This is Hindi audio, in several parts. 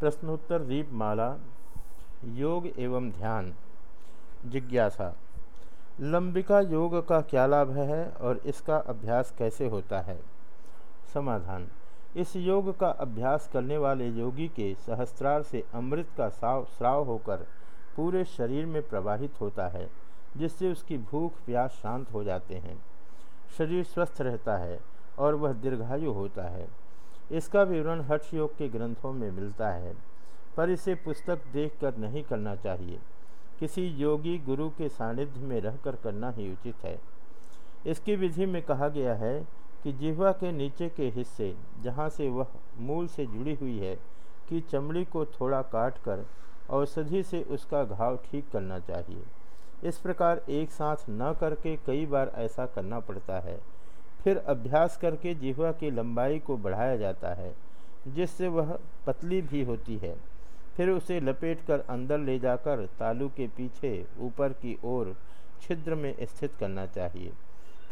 प्रश्नोत्तर दीपमाला, योग एवं ध्यान, जिज्ञासा। लंबिका योग का क्या लाभ है और इसका अभ्यास कैसे होता है? समाधान। इस योग का अभ्यास करने वाले योगी के सहस्त्रार से अमृत का साव, स्राव होकर पूरे शरीर में प्रवाहित होता है, जिससे उसकी भूख, प्यास शांत हो जाते हैं। शरीर स्वस्थ रहता है और वह दीर्घायु होता है। इसका विवरण हठ योग के ग्रंथों में मिलता है, पर इसे पुस्तक देखकर नहीं करना चाहिए। किसी योगी गुरु के सानिध्य में रहकर करना ही उचित है। इसकी विधि में कहा गया है कि जिह्वा के नीचे के हिस्से, जहाँ से वह मूल से जुड़ी हुई है, कि चमड़ी को थोड़ा काट कर औषधि से उसका घाव ठीक करना चाहिए। इस प्रकार एक साथ न करके कई बार ऐसा करना पड़ता है। फिर अभ्यास करके जिह्वा की लंबाई को बढ़ाया जाता है, जिससे वह पतली भी होती है। फिर उसे लपेट कर अंदर ले जाकर तालू के पीछे ऊपर की ओर छिद्र में स्थित करना चाहिए।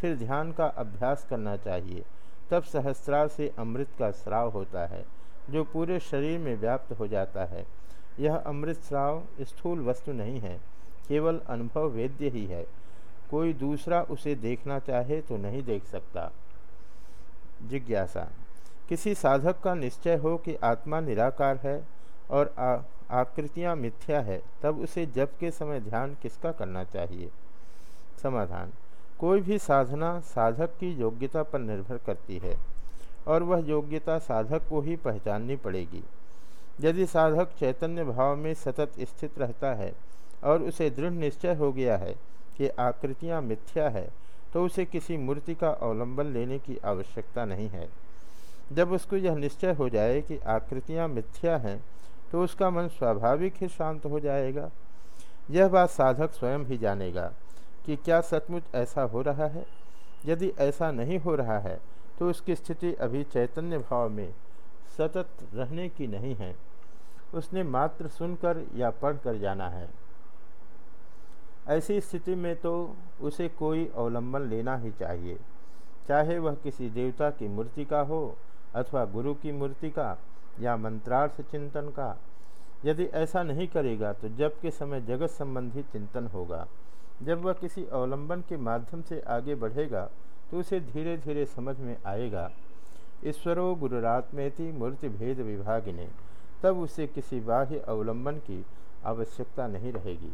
फिर ध्यान का अभ्यास करना चाहिए। तब सहस्त्रार से अमृत का स्राव होता है, जो पूरे शरीर में व्याप्त हो जाता है। यह अमृत स्राव स्थूल वस्तु नहीं है, केवल अनुभव वेद्य ही है। कोई दूसरा उसे देखना चाहे तो नहीं देख सकता। जिज्ञासा। किसी साधक का निश्चय हो कि आत्मा निराकार है और आकृतियाँ मिथ्या है, तब उसे जप के समय ध्यान किसका करना चाहिए? समाधान। कोई भी साधना साधक की योग्यता पर निर्भर करती है और वह योग्यता साधक को ही पहचाननी पड़ेगी। यदि साधक चैतन्य भाव में सतत स्थित रहता है और उसे दृढ़ निश्चय हो गया है कि आकृतियाँ मिथ्या है तो उसे किसी मूर्ति का अवलंबन लेने की आवश्यकता नहीं है। जब उसको यह निश्चय हो जाए कि आकृतियाँ मिथ्या हैं तो उसका मन स्वाभाविक ही शांत हो जाएगा। यह बात साधक स्वयं ही जानेगा कि क्या सचमुच ऐसा हो रहा है। यदि ऐसा नहीं हो रहा है तो उसकी स्थिति अभी चैतन्य भाव में सतत रहने की नहीं है। उसने मात्र सुनकर या पढ़कर जाना है। ऐसी स्थिति में तो उसे कोई अवलंबन लेना ही चाहिए। चाहे वह किसी देवता की मूर्ति का हो अथवा गुरु की मूर्ति का या मंत्रार्थ चिंतन का। यदि ऐसा नहीं करेगा तो जब के समय जगत संबंधी चिंतन होगा। जब वह किसी अवलंबन के माध्यम से आगे बढ़ेगा तो उसे धीरे धीरे समझ में आएगा। ईश्वरो गुरुरात्मेति मूर्ति भेद विभाग ने तब उसे किसी बाह्य अवलंबन की आवश्यकता नहीं रहेगी।